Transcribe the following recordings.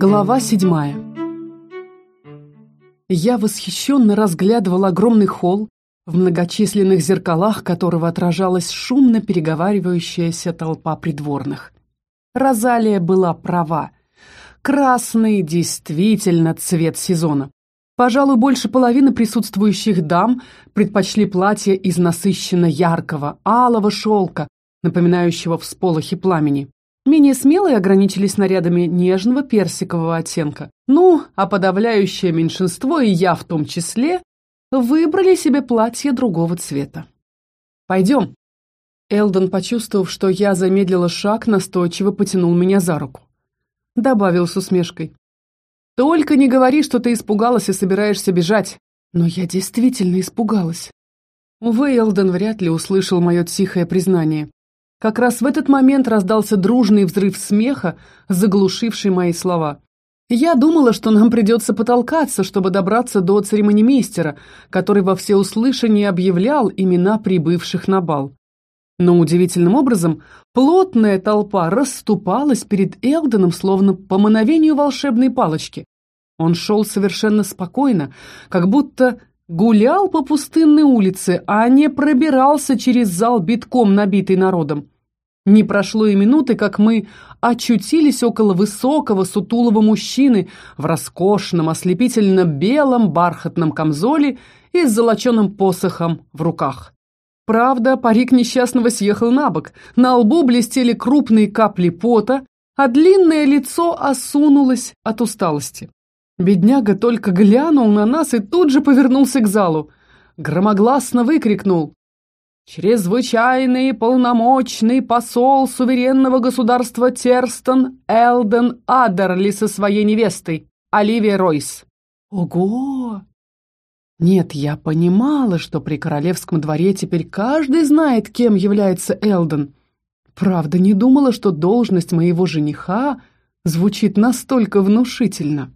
Глава седьмая Я восхищенно разглядывал огромный холл, в многочисленных зеркалах которого отражалась шумно переговаривающаяся толпа придворных. Розалия была права. Красный действительно цвет сезона. Пожалуй, больше половины присутствующих дам предпочли платье из насыщенно яркого, алого шелка, напоминающего всполохи пламени. Менее смелые ограничились нарядами нежного персикового оттенка. Ну, а подавляющее меньшинство, и я в том числе, выбрали себе платье другого цвета. «Пойдем». Элдон, почувствовав, что я замедлила шаг, настойчиво потянул меня за руку. Добавил с усмешкой. «Только не говори, что ты испугалась и собираешься бежать». Но я действительно испугалась. Увы, Элдон вряд ли услышал мое тихое признание. Как раз в этот момент раздался дружный взрыв смеха, заглушивший мои слова. Я думала, что нам придется потолкаться, чтобы добраться до церемонимейстера, который во всеуслышание объявлял имена прибывших на бал. Но удивительным образом плотная толпа расступалась перед Элденом, словно по мановению волшебной палочки. Он шел совершенно спокойно, как будто Гулял по пустынной улице, а не пробирался через зал битком набитый народом. Не прошло и минуты, как мы очутились около высокого сутулого мужчины в роскошном ослепительно-белом бархатном камзоле и с золоченым посохом в руках. Правда, парик несчастного съехал на бок, на лбу блестели крупные капли пота, а длинное лицо осунулось от усталости. Бедняга только глянул на нас и тут же повернулся к залу. Громогласно выкрикнул. «Чрезвычайный полномочный посол суверенного государства Терстон Элден Адерли со своей невестой, Оливия Ройс». «Ого!» Нет, я понимала, что при королевском дворе теперь каждый знает, кем является Элден. Правда, не думала, что должность моего жениха звучит настолько внушительно.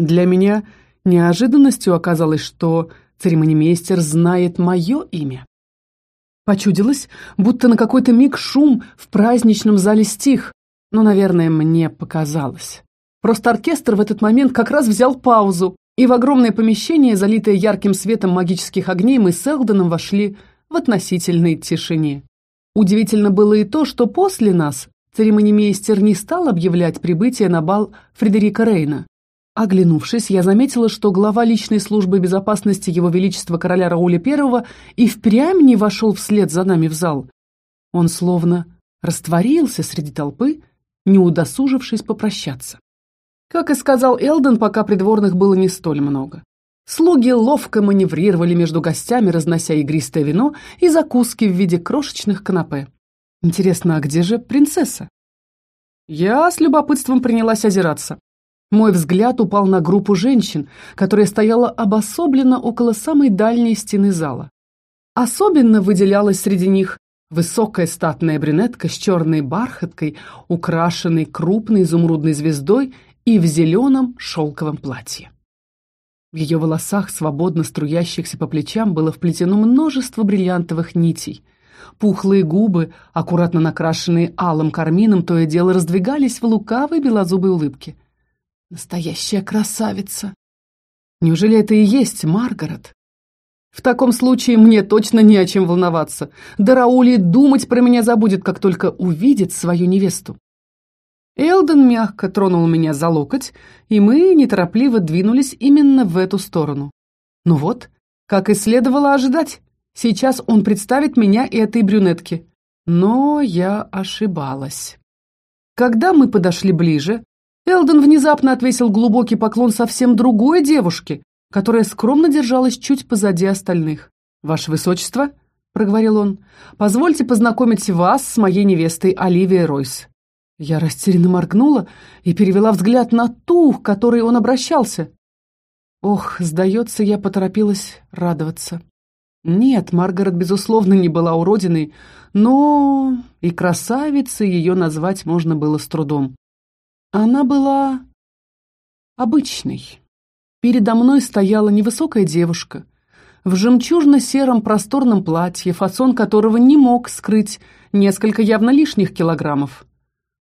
Для меня неожиданностью оказалось, что церемонимейстер знает мое имя. Почудилось, будто на какой-то миг шум в праздничном зале стих, но, наверное, мне показалось. Просто оркестр в этот момент как раз взял паузу, и в огромное помещение, залитое ярким светом магических огней, мы с Элдоном вошли в относительной тишине. Удивительно было и то, что после нас церемонимейстер не стал объявлять прибытие на бал Фредерика Рейна. Оглянувшись, я заметила, что глава личной службы безопасности Его Величества короля Рауля I и впрямь не вошел вслед за нами в зал. Он словно растворился среди толпы, не удосужившись попрощаться. Как и сказал Элден, пока придворных было не столь много. Слуги ловко маневрировали между гостями, разнося игристое вино и закуски в виде крошечных канапе. Интересно, а где же принцесса? Я с любопытством принялась озираться. Мой взгляд упал на группу женщин, которая стояла обособленно около самой дальней стены зала. Особенно выделялась среди них высокая статная брюнетка с черной бархаткой, украшенной крупной изумрудной звездой и в зеленом шелковом платье. В ее волосах, свободно струящихся по плечам, было вплетено множество бриллиантовых нитей. Пухлые губы, аккуратно накрашенные алым кармином, то и дело раздвигались в лукавой белозубой улыбке. Настоящая красавица. Неужели это и есть Маргарет? В таком случае мне точно не о чем волноваться. Да Раули думать про меня забудет, как только увидит свою невесту. Элден мягко тронул меня за локоть, и мы неторопливо двинулись именно в эту сторону. Ну вот, как и следовало ожидать, сейчас он представит меня и этой брюнетке. Но я ошибалась. Когда мы подошли ближе, Элден внезапно отвесил глубокий поклон совсем другой девушке, которая скромно держалась чуть позади остальных. «Ваше Высочество», — проговорил он, — «позвольте познакомить вас с моей невестой Оливией Ройс». Я растерянно моргнула и перевела взгляд на ту, к которой он обращался. Ох, сдается, я поторопилась радоваться. Нет, Маргарет, безусловно, не была уродиной, но и красавицей ее назвать можно было с трудом. Она была обычной. Передо мной стояла невысокая девушка в жемчужно-сером просторном платье, фасон которого не мог скрыть несколько явно лишних килограммов.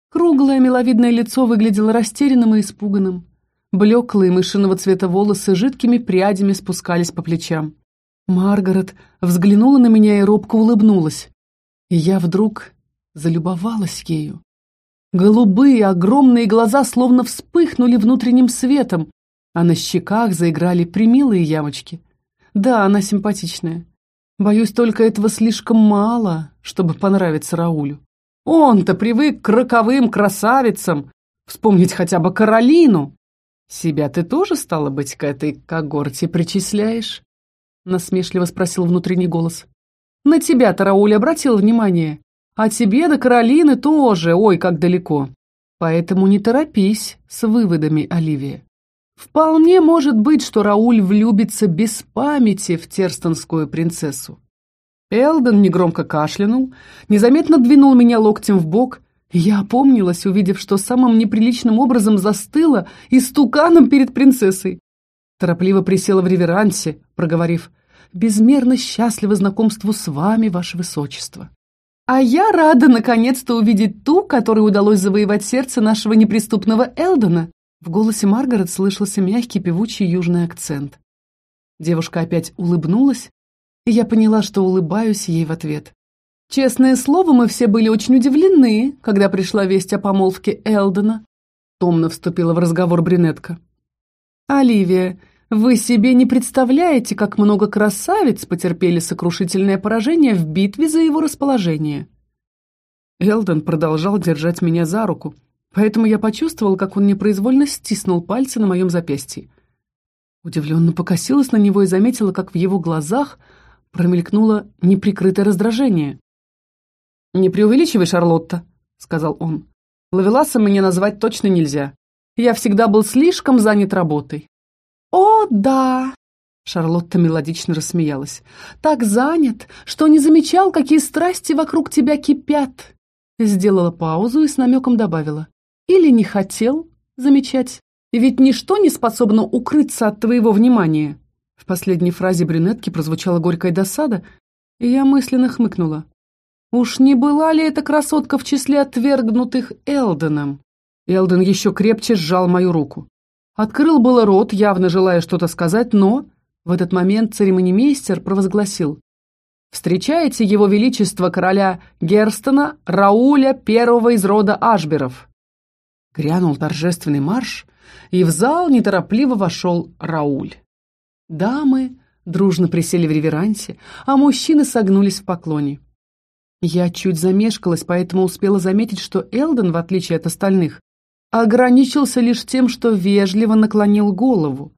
Круглое миловидное лицо выглядело растерянным и испуганным. Блеклые мышиного цвета волосы жидкими прядями спускались по плечам. Маргарет взглянула на меня и робко улыбнулась. И я вдруг залюбовалась ею. Голубые огромные глаза словно вспыхнули внутренним светом, а на щеках заиграли примилые ямочки. Да, она симпатичная. Боюсь, только этого слишком мало, чтобы понравиться Раулю. Он-то привык к роковым красавицам. Вспомнить хотя бы Каролину. Себя ты тоже, стало быть, к этой когорте причисляешь? Насмешливо спросил внутренний голос. На тебя-то Рауль обратил внимание. А тебе до Каролины тоже, ой, как далеко. Поэтому не торопись с выводами, Оливия. Вполне может быть, что Рауль влюбится без памяти в терстонскую принцессу. Элден негромко кашлянул, незаметно двинул меня локтем в бок, и я опомнилась, увидев, что самым неприличным образом застыла истуканом перед принцессой. Торопливо присела в реверансе, проговорив «Безмерно счастлива знакомству с вами, ваше высочество». А я рада наконец-то увидеть ту, которой удалось завоевать сердце нашего неприступного Элдена. В голосе Маргарет слышался мягкий певучий южный акцент. Девушка опять улыбнулась, и я поняла, что улыбаюсь ей в ответ. Честное слово, мы все были очень удивлены, когда пришла весть о помолвке Элдена. Томно вступила в разговор брюнетка. «Оливия, вы себе не представляете, как много красавиц потерпели сокрушительное поражение в битве за его расположение». Элден продолжал держать меня за руку, поэтому я почувствовал, как он непроизвольно стиснул пальцы на моем запястье. Удивленно покосилась на него и заметила, как в его глазах – промелькнуло неприкрытое раздражение. «Не преувеличивай, Шарлотта», — сказал он. «Лавеласом меня назвать точно нельзя. Я всегда был слишком занят работой». «О, да!» Шарлотта мелодично рассмеялась. «Так занят, что не замечал, какие страсти вокруг тебя кипят!» Сделала паузу и с намеком добавила. «Или не хотел замечать, ведь ничто не способно укрыться от твоего внимания». В последней фразе брюнетки прозвучала горькая досада, и я мысленно хмыкнула. Уж не была ли эта красотка в числе отвергнутых Элденом? Элден еще крепче сжал мою руку. Открыл было рот, явно желая что-то сказать, но в этот момент церемонимейстер провозгласил «Встречаете его величество короля Герстона Рауля первого из рода Ашберов». Грянул торжественный марш, и в зал неторопливо вошел Рауль. Дамы дружно присели в реверансе, а мужчины согнулись в поклоне. Я чуть замешкалась, поэтому успела заметить, что Элден, в отличие от остальных, ограничился лишь тем, что вежливо наклонил голову.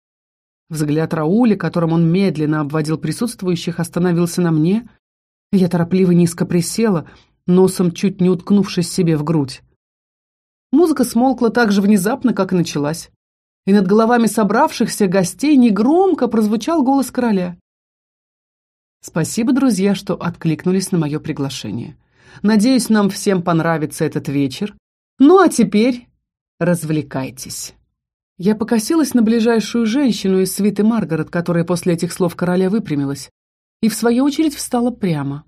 Взгляд Рауля, которым он медленно обводил присутствующих, остановился на мне. Я торопливо низко присела, носом чуть не уткнувшись себе в грудь. Музыка смолкла так же внезапно, как и началась и над головами собравшихся гостей негромко прозвучал голос короля. Спасибо, друзья, что откликнулись на мое приглашение. Надеюсь, нам всем понравится этот вечер. Ну а теперь развлекайтесь. Я покосилась на ближайшую женщину из свиты Маргарет, которая после этих слов короля выпрямилась, и в свою очередь встала прямо.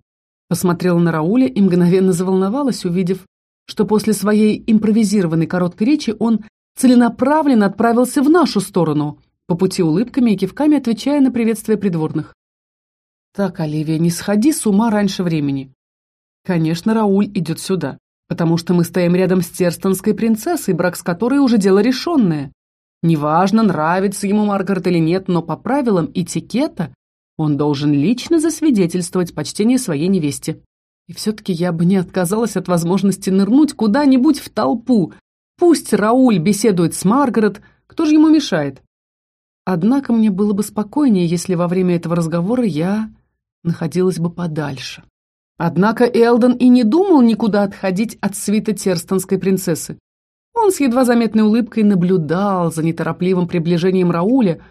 Посмотрела на Рауля и мгновенно заволновалась, увидев, что после своей импровизированной короткой речи он целенаправленно отправился в нашу сторону, по пути улыбками и кивками отвечая на приветствие придворных. «Так, Оливия, не сходи с ума раньше времени. Конечно, Рауль идет сюда, потому что мы стоим рядом с терстонской принцессой, брак с которой уже дело решенное. Неважно, нравится ему Маргарет или нет, но по правилам этикета он должен лично засвидетельствовать почтение своей невесте. И все-таки я бы не отказалась от возможности нырнуть куда-нибудь в толпу, Пусть Рауль беседует с Маргарет, кто же ему мешает? Однако мне было бы спокойнее, если во время этого разговора я находилась бы подальше. Однако Элден и не думал никуда отходить от свита терстонской принцессы. Он с едва заметной улыбкой наблюдал за неторопливым приближением Рауля,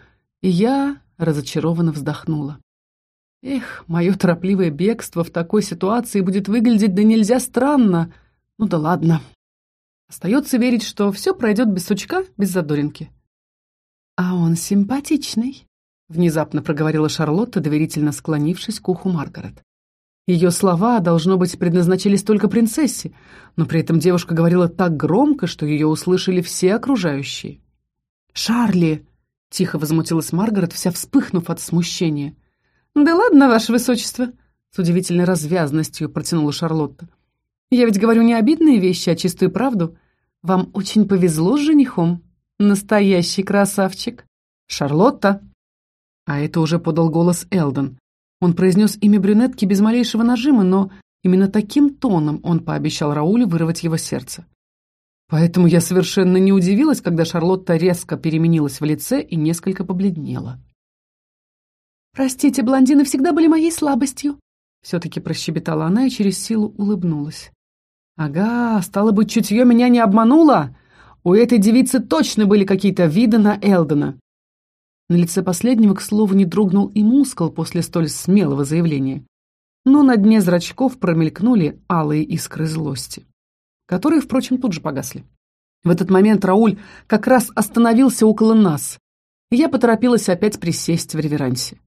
и я разочарованно вздохнула. Эх, мое торопливое бегство в такой ситуации будет выглядеть да нельзя странно. Ну да ладно. Остается верить, что все пройдет без сучка, без задоринки. «А он симпатичный», — внезапно проговорила Шарлотта, доверительно склонившись к уху Маргарет. Ее слова, должно быть, предназначались только принцессе, но при этом девушка говорила так громко, что ее услышали все окружающие. «Шарли!» — тихо возмутилась Маргарет, вся вспыхнув от смущения. «Да ладно, ваше высочество!» — с удивительной развязностью протянула Шарлотта. «Я ведь говорю не обидные вещи, а чистую правду. Вам очень повезло с женихом. Настоящий красавчик!» «Шарлотта!» А это уже подал голос Элден. Он произнес имя брюнетки без малейшего нажима, но именно таким тоном он пообещал Раулю вырвать его сердце. Поэтому я совершенно не удивилась, когда Шарлотта резко переменилась в лице и несколько побледнела. «Простите, блондины всегда были моей слабостью», — все-таки прощебетала она и через силу улыбнулась. «Ага, стало быть, чутье меня не обмануло. У этой девицы точно были какие-то виды на Элдена. На лице последнего, к слову, не дрогнул и мускул после столь смелого заявления. Но на дне зрачков промелькнули алые искры злости, которые, впрочем, тут же погасли. В этот момент Рауль как раз остановился около нас, и я поторопилась опять присесть в реверансе.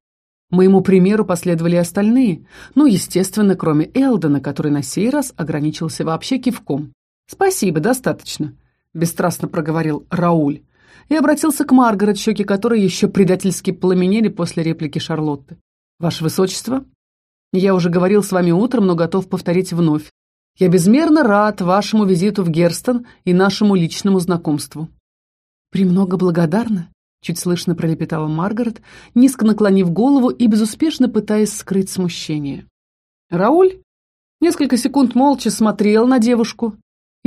Моему примеру последовали остальные, ну, естественно, кроме Элдена, который на сей раз ограничился вообще кивком. «Спасибо, достаточно», — бесстрастно проговорил Рауль и обратился к Маргарет, щеки которой еще предательски пламенели после реплики Шарлотты. «Ваше Высочество, я уже говорил с вами утром, но готов повторить вновь. Я безмерно рад вашему визиту в Герстон и нашему личному знакомству». «Премного благодарна», — чуть слышно пролепетала Маргарет, низко наклонив голову и безуспешно пытаясь скрыть смущение. Рауль несколько секунд молча смотрел на девушку,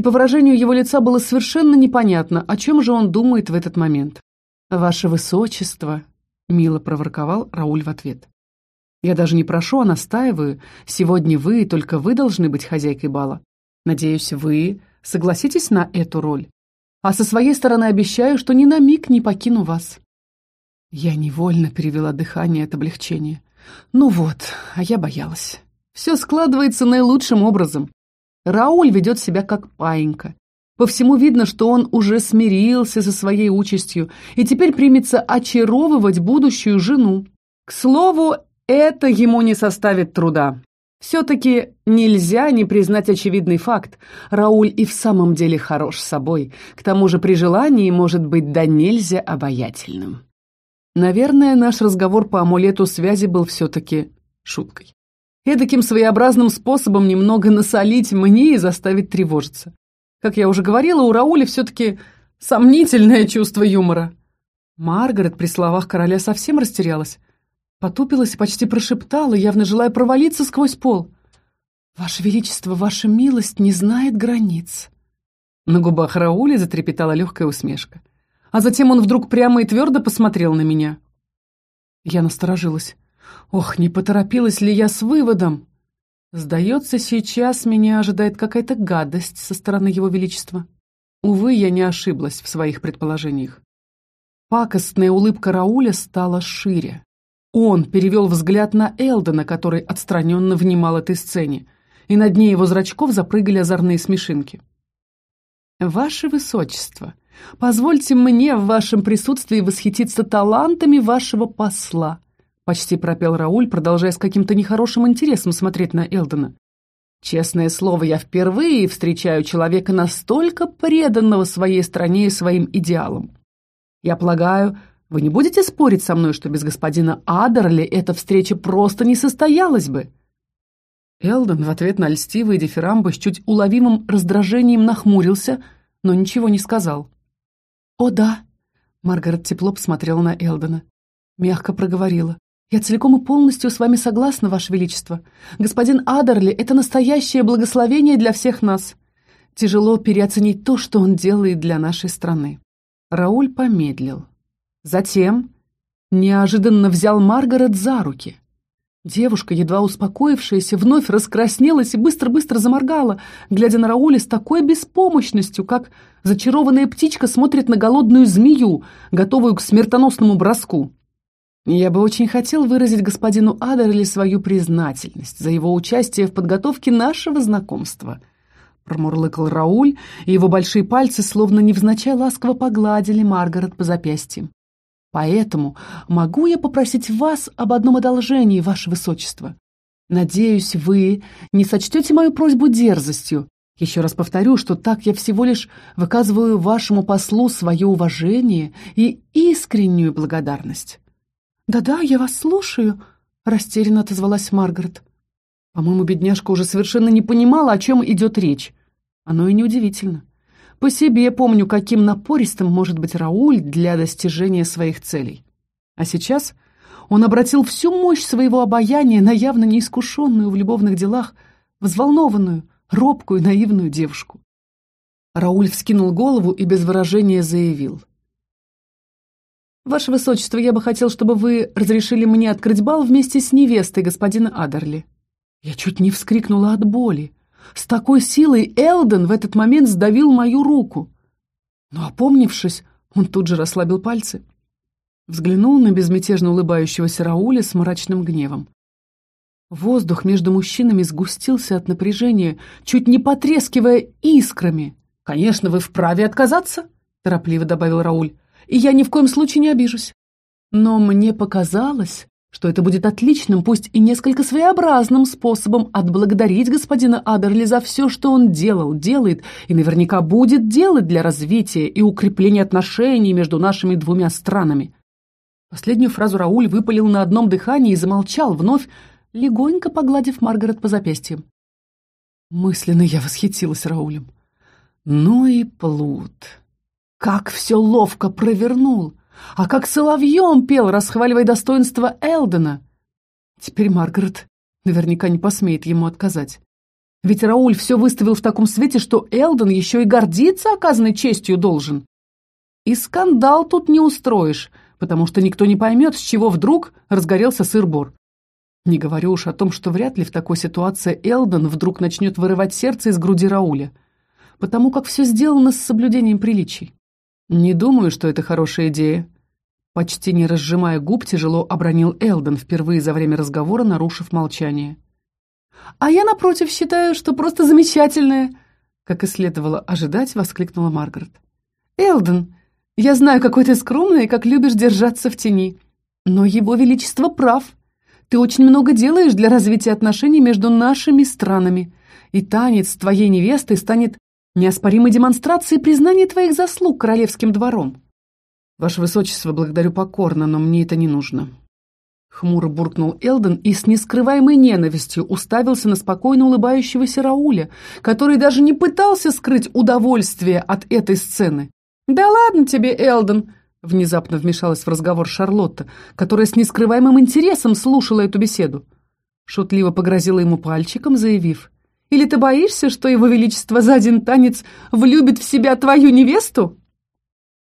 и по выражению его лица было совершенно непонятно, о чем же он думает в этот момент. «Ваше Высочество», — мило проворковал Рауль в ответ. «Я даже не прошу, а настаиваю. Сегодня вы, только вы должны быть хозяйкой бала. Надеюсь, вы согласитесь на эту роль. А со своей стороны обещаю, что ни на миг не покину вас». Я невольно перевела дыхание от облегчения. Ну вот, а я боялась. Все складывается наилучшим образом. Рауль ведет себя как паинька. По всему видно, что он уже смирился со своей участью и теперь примется очаровывать будущую жену. К слову, это ему не составит труда. Все-таки нельзя не признать очевидный факт. Рауль и в самом деле хорош собой. К тому же при желании может быть да нельзя обаятельным. Наверное, наш разговор по амулету связи был все-таки шуткой эдаким своеобразным способом немного насолить мне и заставить тревожиться. Как я уже говорила, у Рауля все-таки сомнительное чувство юмора. Маргарет при словах короля совсем растерялась. Потупилась и почти прошептала, явно желая провалиться сквозь пол. «Ваше Величество, ваша милость не знает границ». На губах Рауля затрепетала легкая усмешка. А затем он вдруг прямо и твердо посмотрел на меня. Я насторожилась. Ох, не поторопилась ли я с выводом? Сдается, сейчас меня ожидает какая-то гадость со стороны Его Величества. Увы, я не ошиблась в своих предположениях. Пакостная улыбка Рауля стала шире. Он перевел взгляд на Элдена, который отстраненно внимал этой сцене, и на дне его зрачков запрыгали озорные смешинки. «Ваше Высочество, позвольте мне в вашем присутствии восхититься талантами вашего посла», Почти пропел Рауль, продолжая с каким-то нехорошим интересом смотреть на Элдена. Честное слово, я впервые встречаю человека настолько преданного своей стране и своим идеалам. Я полагаю, вы не будете спорить со мной, что без господина Адерли эта встреча просто не состоялась бы?» Элден в ответ на льстивые дифирамбы с чуть уловимым раздражением нахмурился, но ничего не сказал. «О да», — Маргарет тепло посмотрела на Элдена. Мягко проговорила. «Я целиком и полностью с вами согласна, Ваше Величество. Господин Адерли — это настоящее благословение для всех нас. Тяжело переоценить то, что он делает для нашей страны». Рауль помедлил. Затем неожиданно взял Маргарет за руки. Девушка, едва успокоившаяся, вновь раскраснелась и быстро-быстро заморгала, глядя на Рауля с такой беспомощностью, как зачарованная птичка смотрит на голодную змею, готовую к смертоносному броску. Я бы очень хотел выразить господину Адерли свою признательность за его участие в подготовке нашего знакомства. Промурлыкал Рауль, и его большие пальцы словно невзначай ласково погладили Маргарет по запястьям. Поэтому могу я попросить вас об одном одолжении, ваше высочество? Надеюсь, вы не сочтете мою просьбу дерзостью. Еще раз повторю, что так я всего лишь выказываю вашему послу свое уважение и искреннюю благодарность. «Да-да, я вас слушаю», — растерянно отозвалась Маргарет. По-моему, бедняжка уже совершенно не понимала, о чем идет речь. Оно и неудивительно. По себе помню, каким напористым может быть Рауль для достижения своих целей. А сейчас он обратил всю мощь своего обаяния на явно неискушенную в любовных делах, взволнованную, робкую, наивную девушку. Рауль вскинул голову и без выражения заявил. «Ваше Высочество, я бы хотел, чтобы вы разрешили мне открыть бал вместе с невестой господина Адерли». Я чуть не вскрикнула от боли. С такой силой Элден в этот момент сдавил мою руку. Но, опомнившись, он тут же расслабил пальцы. Взглянул на безмятежно улыбающегося Рауля с мрачным гневом. Воздух между мужчинами сгустился от напряжения, чуть не потрескивая искрами. «Конечно, вы вправе отказаться», — торопливо добавил Рауль, «и я ни в коем случае не обижусь. Но мне показалось, что это будет отличным, пусть и несколько своеобразным способом отблагодарить господина Адерли за все, что он делал, делает и наверняка будет делать для развития и укрепления отношений между нашими двумя странами». Последнюю фразу Рауль выпалил на одном дыхании и замолчал, вновь легонько погладив Маргарет по запястьям. Мысленно я восхитилась Раулем. Ну и плут. Как все ловко провернул! А как соловьем пел, расхваливая достоинство Элдена! Теперь Маргарет наверняка не посмеет ему отказать. Ведь Рауль все выставил в таком свете, что Элден еще и гордиться оказанной честью должен. И скандал тут не устроишь, потому что никто не поймет, с чего вдруг разгорелся сыр-бор. Не говорю уж о том, что вряд ли в такой ситуации Элден вдруг начнет вырывать сердце из груди Рауля, потому как все сделано с соблюдением приличий. Не думаю, что это хорошая идея. Почти не разжимая губ, тяжело обронил Элден, впервые за время разговора нарушив молчание. «А я, напротив, считаю, что просто замечательная!» Как и следовало ожидать, воскликнула Маргарет. «Элден, я знаю, какой ты скромный и как любишь держаться в тени. Но его величество прав. Ты очень много делаешь для развития отношений между нашими странами, и танец твоей невесты станет неоспоримой демонстрацией признания твоих заслуг королевским двором. Ваше Высочество, благодарю покорно, но мне это не нужно. Хмуро буркнул Элден и с нескрываемой ненавистью уставился на спокойно улыбающегося Рауля, который даже не пытался скрыть удовольствие от этой сцены. «Да ладно тебе, Элден!» Внезапно вмешалась в разговор Шарлотта, которая с нескрываемым интересом слушала эту беседу. Шутливо погрозила ему пальчиком, заявив, «Или ты боишься, что его величество за один танец влюбит в себя твою невесту?»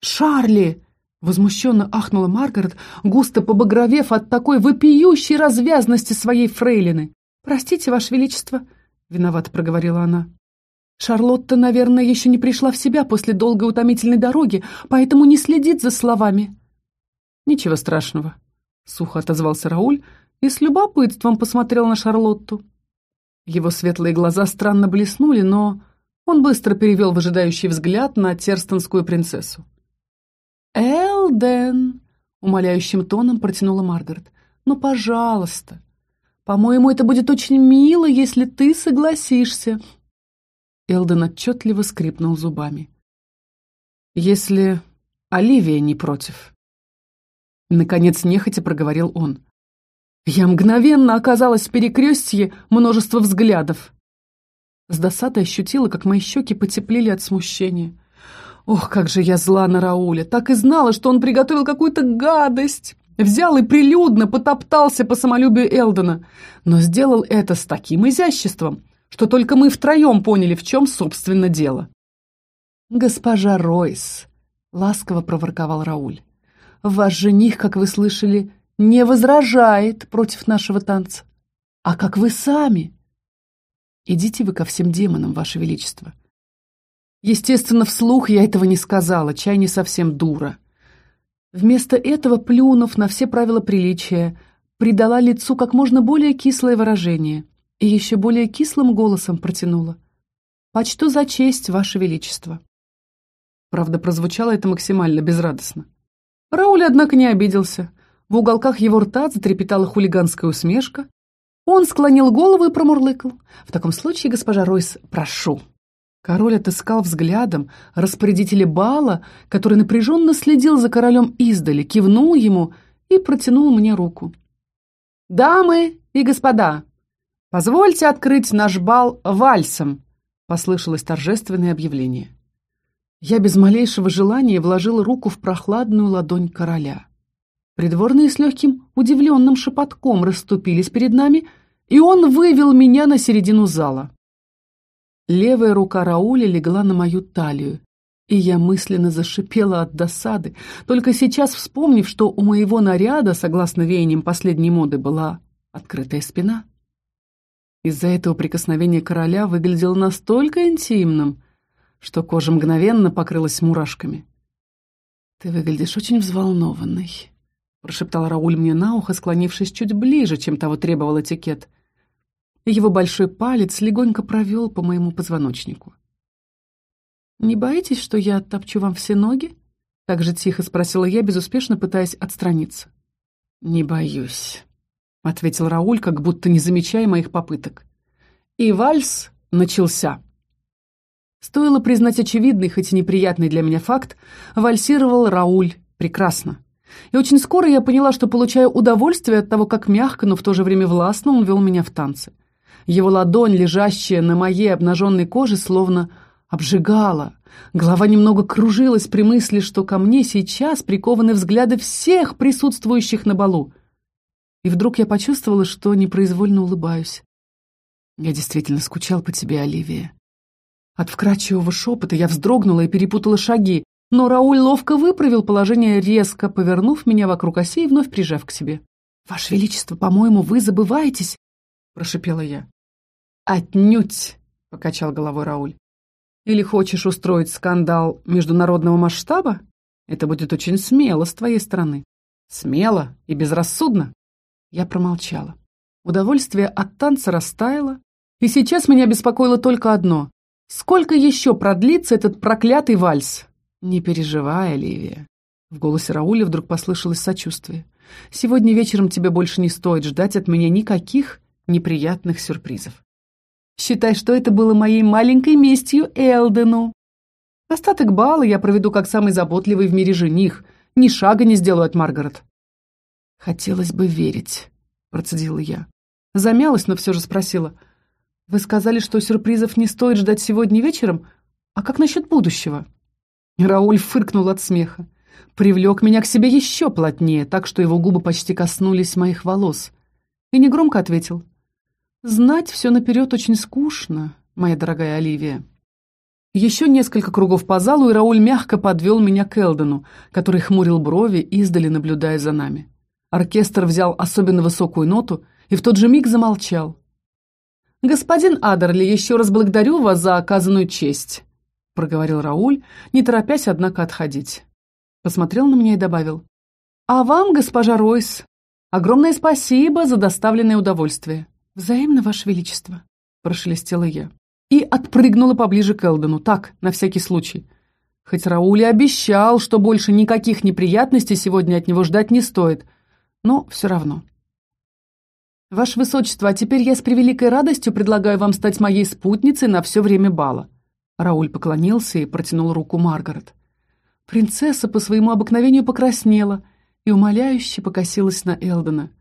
«Шарли!» — возмущенно ахнула Маргарет, густо побагровев от такой вопиющей развязности своей фрейлины. «Простите, ваше величество», — виновато проговорила она. Шарлотта, наверное, еще не пришла в себя после долгой утомительной дороги, поэтому не следит за словами. «Ничего страшного», — сухо отозвался Рауль и с любопытством посмотрел на Шарлотту. Его светлые глаза странно блеснули, но он быстро перевел выжидающий взгляд на терстонскую принцессу. «Элден!» — умоляющим тоном протянула Маргарет. «Ну, пожалуйста! По-моему, это будет очень мило, если ты согласишься. Элден отчетливо скрипнул зубами. «Если Оливия не против». Наконец нехотя проговорил он. Я мгновенно оказалась в перекрестье множества взглядов. С досадой ощутила, как мои щеки потеплели от смущения. Ох, как же я зла на Рауля! Так и знала, что он приготовил какую-то гадость! Взял и прилюдно потоптался по самолюбию Элдена, но сделал это с таким изяществом, что только мы втроем поняли, в чем, собственно, дело. «Госпожа Ройс», — ласково проворковал Рауль, — «ваш жених, как вы слышали, не возражает против нашего танца. А как вы сами? Идите вы ко всем демонам, ваше величество». Естественно, вслух я этого не сказала, чай не совсем дура. Вместо этого, плюнув на все правила приличия, придала лицу как можно более кислое выражение — и еще более кислым голосом протянула. «Почту за честь, Ваше Величество». Правда, прозвучало это максимально безрадостно. Рауль, однако, не обиделся. В уголках его рта затрепетала хулиганская усмешка. Он склонил голову и промурлыкал. «В таком случае, госпожа Ройс, прошу». Король отыскал взглядом распорядителя бала, который напряженно следил за королем издали, кивнул ему и протянул мне руку. «Дамы и господа, позвольте открыть наш бал вальсом», — послышалось торжественное объявление. Я без малейшего желания вложила руку в прохладную ладонь короля. Придворные с легким удивленным шепотком расступились перед нами, и он вывел меня на середину зала. Левая рука Рауля легла на мою талию, и я мысленно зашипела от досады, только сейчас вспомнив, что у моего наряда, согласно веяниям последней моды, была открытая спина. Из-за этого прикосновение короля выглядело настолько интимным, что кожа мгновенно покрылась мурашками. «Ты выглядишь очень взволнованной», — прошептал Рауль мне на ухо, склонившись чуть ближе, чем того требовал этикет. Его большой палец легонько провел по моему позвоночнику. «Не боитесь, что я оттопчу вам все ноги?» Так же тихо спросила я, безуспешно пытаясь отстраниться. «Не боюсь», — ответил Рауль, как будто не замечая моих попыток. И вальс начался. Стоило признать очевидный, хоть и неприятный для меня факт, вальсировал Рауль прекрасно. И очень скоро я поняла, что получаю удовольствие от того, как мягко, но в то же время властно он вел меня в танцы. Его ладонь, лежащая на моей обнаженной коже, словно обжигала. Голова немного кружилась при мысли, что ко мне сейчас прикованы взгляды всех присутствующих на балу. И вдруг я почувствовала, что непроизвольно улыбаюсь. Я действительно скучал по тебе, Оливия. От вкрадчивого шепота я вздрогнула и перепутала шаги, но Рауль ловко выправил положение, резко повернув меня вокруг оси и вновь прижав к себе. «Ваше Величество, по-моему, вы забываетесь», — прошипела я. «Отнюдь», — покачал головой Рауль. «Или хочешь устроить скандал международного масштаба? Это будет очень смело с твоей стороны. Смело и безрассудно». Я промолчала. Удовольствие от танца растаяло, и сейчас меня беспокоило только одно Сколько еще продлится этот проклятый вальс? Не переживай, Оливия. В голосе Рауля вдруг послышалось сочувствие. Сегодня вечером тебе больше не стоит ждать от меня никаких неприятных сюрпризов. Считай, что это было моей маленькой местью Элдену. Остаток бала я проведу как самый заботливый в мире жених. Ни шага не сделаю от Маргарет. Хотелось бы верить, процедила я. Замялась, но все же спросила. Вы сказали, что сюрпризов не стоит ждать сегодня вечером? А как насчет будущего?» Рауль фыркнул от смеха. Привлек меня к себе еще плотнее, так что его губы почти коснулись моих волос. И негромко ответил. «Знать все наперед очень скучно, моя дорогая Оливия». Еще несколько кругов по залу, и Рауль мягко подвел меня к Элдену, который хмурил брови, издали наблюдая за нами. Оркестр взял особенно высокую ноту и в тот же миг замолчал. «Господин Адерли, еще раз благодарю вас за оказанную честь», — проговорил Рауль, не торопясь, однако, отходить. Посмотрел на меня и добавил. «А вам, госпожа Ройс, огромное спасибо за доставленное удовольствие». «Взаимно, ваше величество», — прошелестела я. И отпрыгнула поближе к Элдену, так, на всякий случай. Хоть Рауль и обещал, что больше никаких неприятностей сегодня от него ждать не стоит, но все равно. «Ваше Высочество, а теперь я с превеликой радостью предлагаю вам стать моей спутницей на все время бала». Рауль поклонился и протянул руку Маргарет. Принцесса по своему обыкновению покраснела и умоляюще покосилась на Элдена.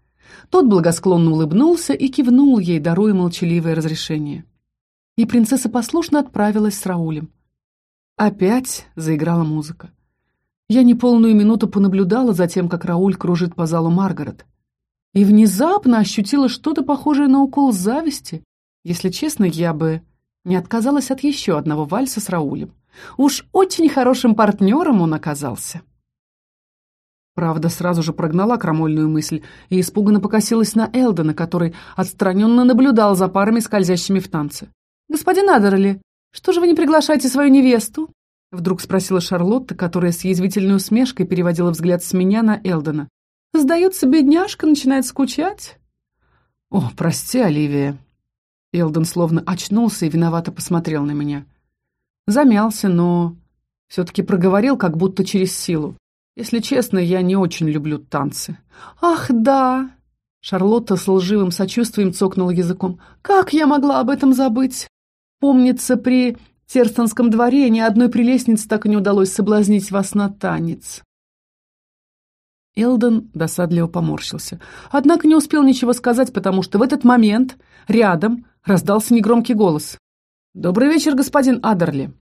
Тот благосклонно улыбнулся и кивнул ей, даруя молчаливое разрешение. И принцесса послушно отправилась с Раулем. Опять заиграла музыка. Я неполную минуту понаблюдала за тем, как Рауль кружит по залу Маргарет и внезапно ощутила что-то похожее на укол зависти. Если честно, я бы не отказалась от еще одного вальса с Раулем. Уж очень хорошим партнером он оказался. Правда, сразу же прогнала крамольную мысль и испуганно покосилась на Элдена, который отстраненно наблюдал за парами, скользящими в танце. «Господин Адерли, что же вы не приглашаете свою невесту?» Вдруг спросила Шарлотта, которая с язвительной усмешкой переводила взгляд с меня на Элдена. Сдается, бедняжка начинает скучать. О, прости, Оливия. Элден словно очнулся и виновато посмотрел на меня. Замялся, но все-таки проговорил, как будто через силу. Если честно, я не очень люблю танцы. Ах, да! Шарлотта с лживым сочувствием цокнула языком. «Как я могла об этом забыть? Помнится, при Терстонском дворе ни одной прелестнице так и не удалось соблазнить вас на танец». Элден досадливо поморщился. Однако не успел ничего сказать, потому что в этот момент рядом раздался негромкий голос. «Добрый вечер, господин Адерли!»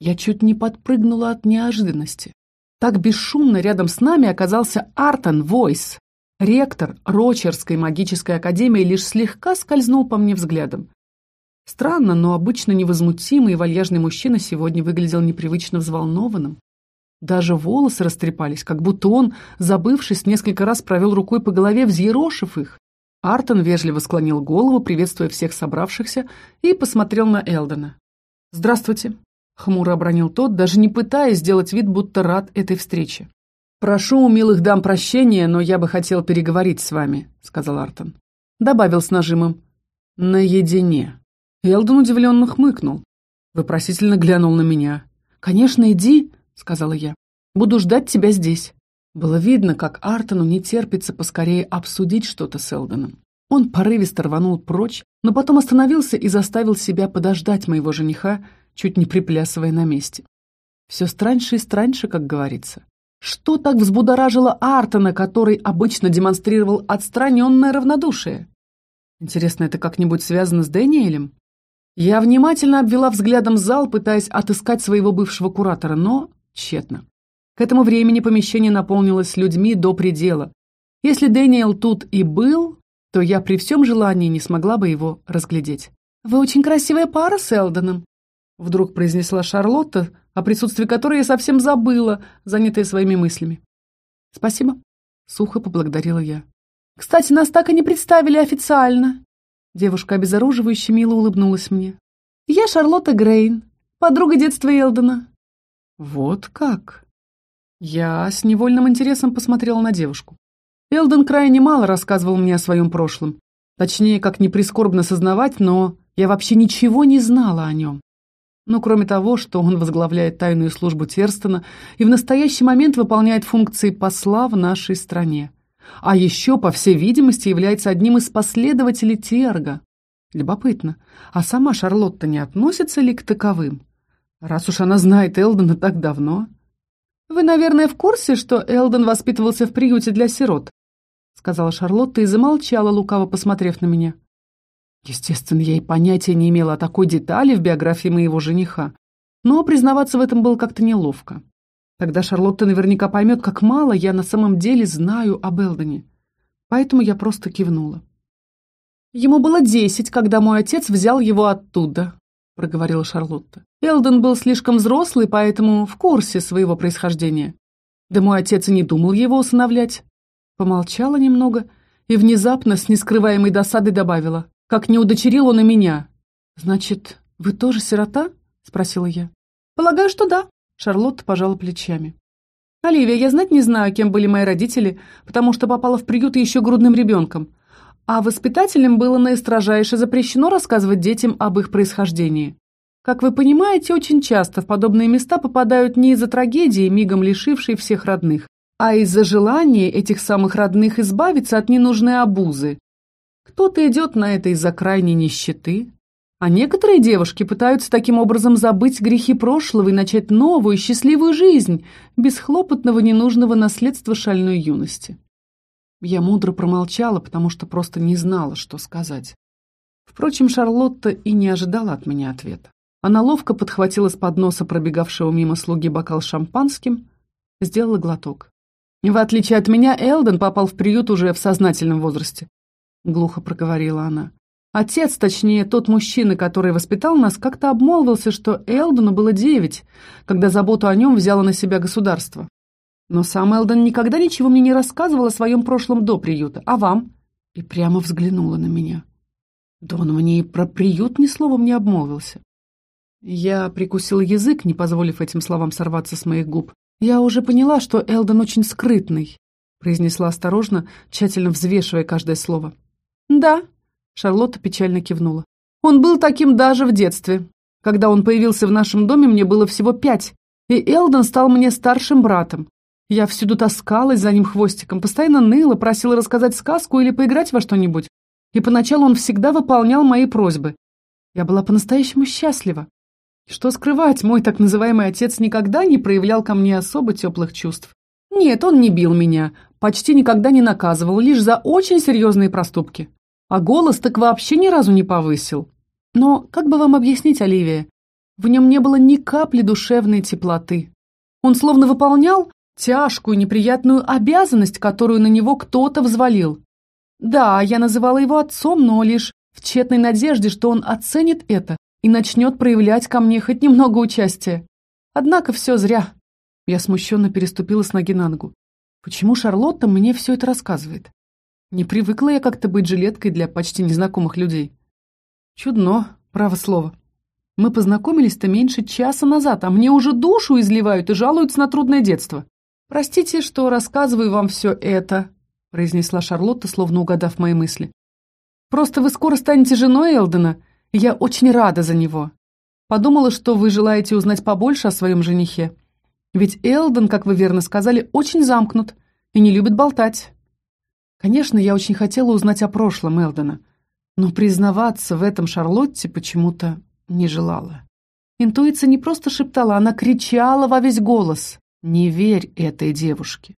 Я чуть не подпрыгнула от неожиданности. Так бесшумно рядом с нами оказался Артон Войс. Ректор Рочерской магической академии лишь слегка скользнул по мне взглядом. Странно, но обычно невозмутимый и вальяжный мужчина сегодня выглядел непривычно взволнованным. Даже волосы растрепались, как будто он, забывшись, несколько раз провел рукой по голове, взъерошив их. Артон вежливо склонил голову, приветствуя всех собравшихся, и посмотрел на Элдена. «Здравствуйте», — хмуро обронил тот, даже не пытаясь сделать вид, будто рад этой встрече. «Прошу у милых дам прощения, но я бы хотел переговорить с вами», — сказал Артон. Добавил с нажимом. «Наедине». Элден удивленно хмыкнул. Вопросительно глянул на меня. «Конечно, иди», — сказала я. «Буду ждать тебя здесь». Было видно, как Артону не терпится поскорее обсудить что-то с Элденом. Он порывисто рванул прочь, но потом остановился и заставил себя подождать моего жениха, чуть не приплясывая на месте. Все страньше и страньше, как говорится. Что так взбудоражило Артона, который обычно демонстрировал отстраненное равнодушие? Интересно, это как-нибудь связано с Дэниелем? Я внимательно обвела взглядом зал, пытаясь отыскать своего бывшего куратора, но тщетно. К этому времени помещение наполнилось людьми до предела. Если Дэниел тут и был, то я при всем желании не смогла бы его разглядеть. «Вы очень красивая пара с Элдоном», — вдруг произнесла Шарлотта, о присутствии которой я совсем забыла, занятая своими мыслями. «Спасибо», — сухо поблагодарила я. «Кстати, нас так и не представили официально». Девушка обезоруживающе мило улыбнулась мне. «Я Шарлотта Грейн, подруга детства Элдона». «Вот как?» Я с невольным интересом посмотрела на девушку. Элден крайне мало рассказывал мне о своем прошлом. Точнее, как не прискорбно сознавать, но я вообще ничего не знала о нем. Ну, кроме того, что он возглавляет тайную службу Терстона и в настоящий момент выполняет функции посла в нашей стране. А еще, по всей видимости, является одним из последователей Терга. Любопытно, а сама Шарлотта не относится ли к таковым? Раз уж она знает Элдена так давно... «Вы, наверное, в курсе, что Элден воспитывался в приюте для сирот?» сказала Шарлотта и замолчала, лукаво посмотрев на меня. Естественно, я и понятия не имела о такой детали в биографии моего жениха. Но признаваться в этом было как-то неловко. Тогда Шарлотта наверняка поймет, как мало я на самом деле знаю об Элдоне. Поэтому я просто кивнула. Ему было десять, когда мой отец взял его оттуда, проговорила Шарлотта. Элден был слишком взрослый, поэтому в курсе своего происхождения. Да мой отец и не думал его усыновлять. Помолчала немного и внезапно с нескрываемой досадой добавила. Как не удочерил он и меня. «Значит, вы тоже сирота?» — спросила я. «Полагаю, что да», — Шарлотта пожала плечами. «Оливия, я знать не знаю, кем были мои родители, потому что попала в приют еще грудным ребенком а воспитателям было наистрожайше запрещено рассказывать детям об их происхождении. Как вы понимаете, очень часто в подобные места попадают не из-за трагедии, мигом лишившей всех родных, а из-за желания этих самых родных избавиться от ненужной обузы. Кто-то идет на это из-за крайней нищеты, а некоторые девушки пытаются таким образом забыть грехи прошлого и начать новую счастливую жизнь без хлопотного ненужного наследства шальной юности. Я мудро промолчала, потому что просто не знала, что сказать. Впрочем, Шарлотта и не ожидала от меня ответа. Она ловко подхватила с подноса пробегавшего мимо слуги бокал шампанским, сделала глоток. «В отличие от меня, Элден попал в приют уже в сознательном возрасте», — глухо проговорила она. «Отец, точнее, тот мужчина, который воспитал нас, как-то обмолвился, что Элдену было девять, когда заботу о нем взяло на себя государство. Но сам Элден никогда ничего мне не рассказывал о своем прошлом до приюта. А вам? И прямо взглянула на меня. Да он мне и про приют ни словом не обмолвился. Я прикусил язык, не позволив этим словам сорваться с моих губ. Я уже поняла, что Элден очень скрытный, произнесла осторожно, тщательно взвешивая каждое слово. Да, Шарлотта печально кивнула. Он был таким даже в детстве. Когда он появился в нашем доме, мне было всего пять, и Элден стал мне старшим братом. Я всюду таскалась за ним хвостиком, постоянно ныла, просила рассказать сказку или поиграть во что-нибудь. И поначалу он всегда выполнял мои просьбы. Я была по-настоящему счастлива. Что скрывать, мой так называемый отец никогда не проявлял ко мне особо теплых чувств. Нет, он не бил меня, почти никогда не наказывал, лишь за очень серьезные проступки. А голос так вообще ни разу не повысил. Но как бы вам объяснить, Оливия, в нем не было ни капли душевной теплоты. Он словно выполнял тяжкую, неприятную обязанность, которую на него кто-то взвалил. Да, я называла его отцом, но лишь в тщетной надежде, что он оценит это и начнет проявлять ко мне хоть немного участия. Однако все зря. Я смущенно переступила с ноги на ногу. Почему Шарлотта мне все это рассказывает? Не привыкла я как-то быть жилеткой для почти незнакомых людей. Чудно, право слово. Мы познакомились-то меньше часа назад, а мне уже душу изливают и жалуются на трудное детство. Простите, что рассказываю вам все это, произнесла Шарлотта, словно угадав мои мысли. Просто вы скоро станете женой Элдена, я очень рада за него. Подумала, что вы желаете узнать побольше о своем женихе. Ведь Элден, как вы верно сказали, очень замкнут и не любит болтать. Конечно, я очень хотела узнать о прошлом Элдена, но признаваться в этом Шарлотте почему-то не желала. Интуиция не просто шептала, она кричала во весь голос. «Не верь этой девушке».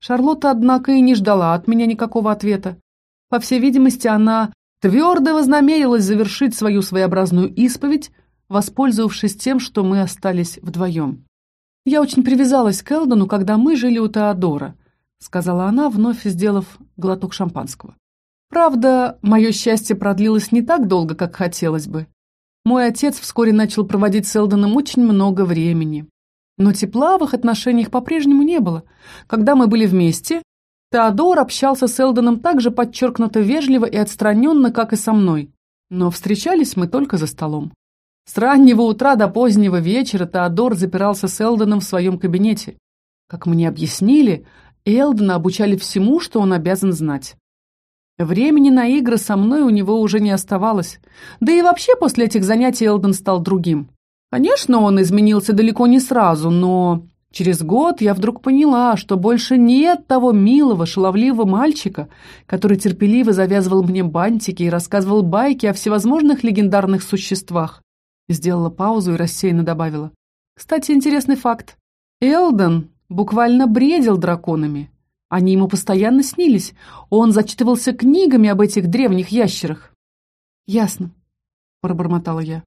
Шарлотта, однако, и не ждала от меня никакого ответа. По всей видимости, она твердо вознамерилась завершить свою своеобразную исповедь, воспользовавшись тем, что мы остались вдвоем. «Я очень привязалась к Элдону, когда мы жили у Теодора», сказала она, вновь сделав глоток шампанского. «Правда, мое счастье продлилось не так долго, как хотелось бы. Мой отец вскоре начал проводить с Элдоном очень много времени. Но тепла в их отношениях по-прежнему не было. Когда мы были вместе, Теодор общался с Элдоном так же подчеркнуто вежливо и отстраненно, как и со мной. Но встречались мы только за столом. С раннего утра до позднего вечера Теодор запирался с Элдоном в своем кабинете. Как мне объяснили, Элдона обучали всему, что он обязан знать. Времени на игры со мной у него уже не оставалось. Да и вообще после этих занятий Элдон стал другим. Конечно, он изменился далеко не сразу, но Через год я вдруг поняла, что больше нет того милого, шаловливого мальчика, который терпеливо завязывал мне бантики и рассказывал байки о всевозможных легендарных существах. Сделала паузу и рассеянно добавила. Кстати, интересный факт. Элден буквально бредил драконами. Они ему постоянно снились. Он зачитывался книгами об этих древних ящерах. «Ясно», — пробормотала я.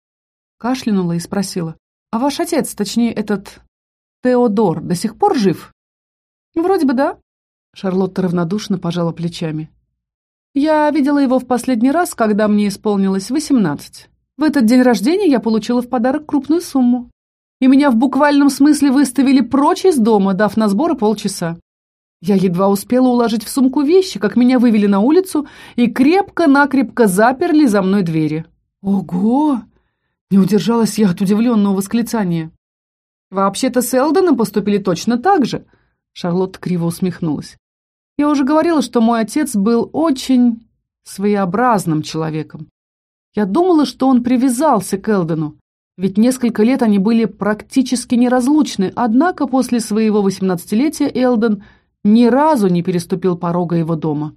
Кашлянула и спросила. «А ваш отец, точнее, этот Теодор до сих пор жив?» «Вроде бы да». Шарлотта равнодушно пожала плечами. «Я видела его в последний раз, когда мне исполнилось восемнадцать. В этот день рождения я получила в подарок крупную сумму. И меня в буквальном смысле выставили прочь из дома, дав на сборы полчаса. Я едва успела уложить в сумку вещи, как меня вывели на улицу и крепко-накрепко заперли за мной двери. Ого! Не удержалась я от удивленного восклицания. «Вообще-то с Элденом поступили точно так же», — Шарлотта криво усмехнулась. «Я уже говорила, что мой отец был очень своеобразным человеком. Я думала, что он привязался к Элдену, ведь несколько лет они были практически неразлучны, однако после своего восемнадцатилетия Элден ни разу не переступил порога его дома.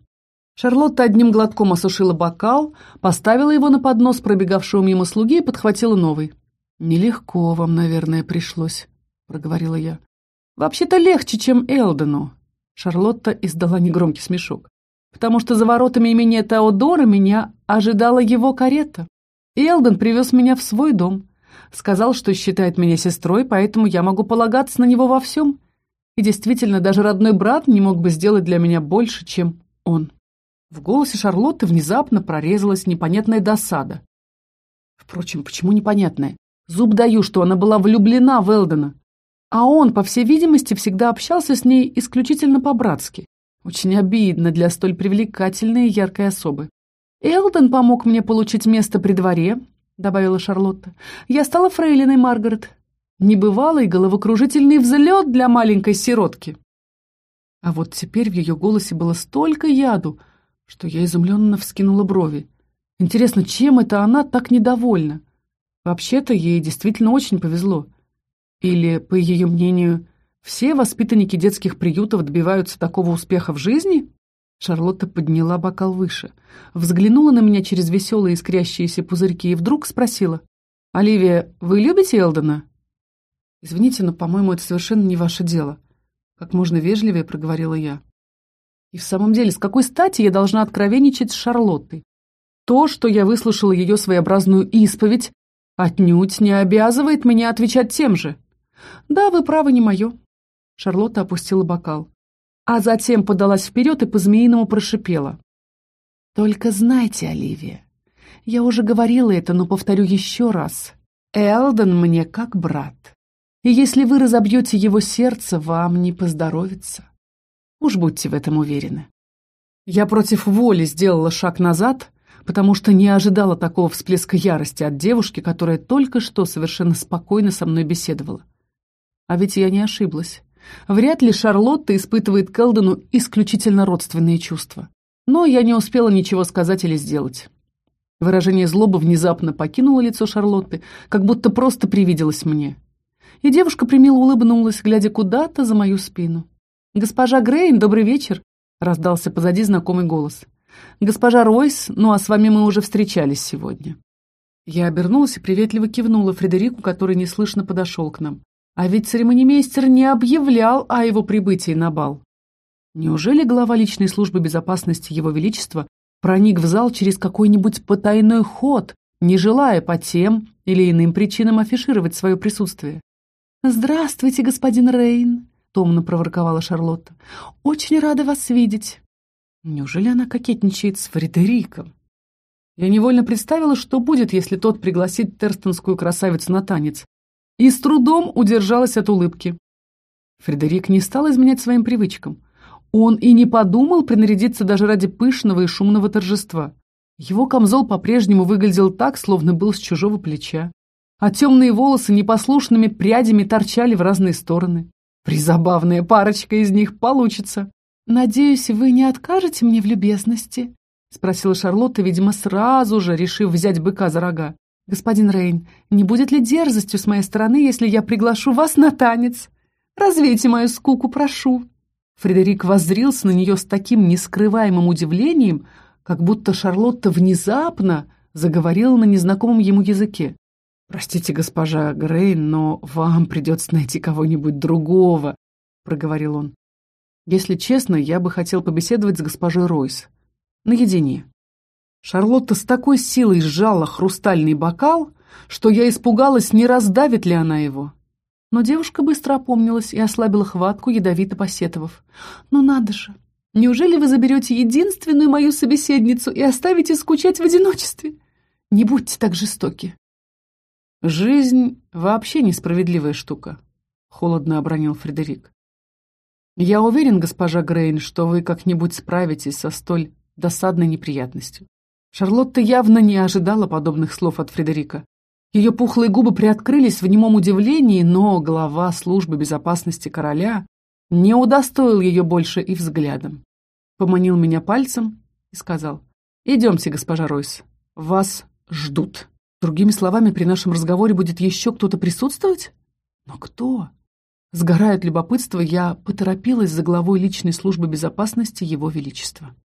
Шарлотта одним глотком осушила бокал, поставила его на поднос пробегавшего мимо слуги и подхватила новый. «Нелегко вам, наверное, пришлось», — проговорила я. «Вообще-то легче, чем Элдену», — Шарлотта издала негромкий смешок. «Потому что за воротами имения Теодора меня ожидала его карета. Элден привез меня в свой дом. Сказал, что считает меня сестрой, поэтому я могу полагаться на него во всем. И действительно, даже родной брат не мог бы сделать для меня больше, чем он». В голосе Шарлотты внезапно прорезалась непонятная досада. Впрочем, почему непонятная? Зуб даю, что она была влюблена в Элдена. А он, по всей видимости, всегда общался с ней исключительно по-братски. Очень обидно для столь привлекательной и яркой особы. «Элден помог мне получить место при дворе», — добавила Шарлотта. «Я стала фрейлиной Маргарет. Небывалый головокружительный взлет для маленькой сиротки». А вот теперь в ее голосе было столько яду, что я изумленно вскинула брови. Интересно, чем это она так недовольна? Вообще-то ей действительно очень повезло. Или, по ее мнению, Все воспитанники детских приютов добиваются такого успеха в жизни? Шарлотта подняла бокал выше, взглянула на меня через веселые искрящиеся пузырьки и вдруг спросила. «Оливия, вы любите Элдона?» «Извините, но, по-моему, это совершенно не ваше дело», — как можно вежливее проговорила я. И в самом деле, с какой стати я должна откровенничать с Шарлоттой? То, что я выслушала ее своеобразную исповедь, отнюдь не обязывает меня отвечать тем же. Да, вы правы, не мое. Шарлотта опустила бокал. А затем подалась вперед и по-змеиному прошипела. Только знайте, Оливия, я уже говорила это, но повторю еще раз. Элден мне как брат. И если вы разобьете его сердце, вам не поздоровится. Уж будьте в этом уверены. Я против воли сделала шаг назад, потому что не ожидала такого всплеска ярости от девушки, которая только что совершенно спокойно со мной беседовала. А ведь я не ошиблась. Вряд ли Шарлотта испытывает к исключительно родственные чувства. Но я не успела ничего сказать или сделать. Выражение злобы внезапно покинуло лицо Шарлотты, как будто просто привиделось мне. И девушка примило улыбнулась, глядя куда-то за мою спину. «Госпожа Грейн, добрый вечер!» — раздался позади знакомый голос. «Госпожа Ройс, ну а с вами мы уже встречались сегодня». Я обернулась и приветливо кивнула Фредерику, который неслышно подошел к нам. А ведь церемонимейстер не объявлял о его прибытии на бал. Неужели глава личной службы безопасности Его Величества проник в зал через какой-нибудь потайной ход, не желая по тем или иным причинам афишировать свое присутствие? «Здравствуйте, господин Рейн!» Томно проворковала Шарлотта. «Очень рада вас видеть». Неужели она кокетничает с Фредериком? Я невольно представила, что будет, если тот пригласит терстонскую красавицу на танец, и с трудом удержалась от улыбки. Фредерик не стал изменять своим привычкам. Он и не подумал принарядиться даже ради пышного и шумного торжества. Его камзол по-прежнему выглядел так, словно был с чужого плеча, а темные волосы непослушными прядями торчали в разные стороны. Призабавная парочка из них получится. «Надеюсь, вы не откажете мне в любезности?» — спросила Шарлотта, видимо, сразу же решив взять быка за рога. «Господин Рейн, не будет ли дерзостью с моей стороны, если я приглашу вас на танец? Развейте мою скуку, прошу!» Фредерик воззрился на нее с таким нескрываемым удивлением, как будто Шарлотта внезапно заговорила на незнакомом ему языке. «Простите, госпожа Грейн, но вам придется найти кого-нибудь другого», — проговорил он. «Если честно, я бы хотел побеседовать с госпожой Ройс. Наедине». Шарлотта с такой силой сжала хрустальный бокал, что я испугалась, не раздавит ли она его. Но девушка быстро опомнилась и ослабила хватку, ядовито посетовав. «Ну надо же! Неужели вы заберете единственную мою собеседницу и оставите скучать в одиночестве? Не будьте так жестоки!» «Жизнь вообще несправедливая штука», — холодно обронил Фредерик. «Я уверен, госпожа Грейн, что вы как-нибудь справитесь со столь досадной неприятностью». Шарлотта явно не ожидала подобных слов от Фредерика. Ее пухлые губы приоткрылись в немом удивлении, но глава службы безопасности короля не удостоил ее больше и взглядом. Поманил меня пальцем и сказал, «Идемте, госпожа Ройс, вас ждут». Другими словами, при нашем разговоре будет еще кто-то присутствовать? Но кто? Сгорая от любопытства, я поторопилась за главой личной службы безопасности Его Величества.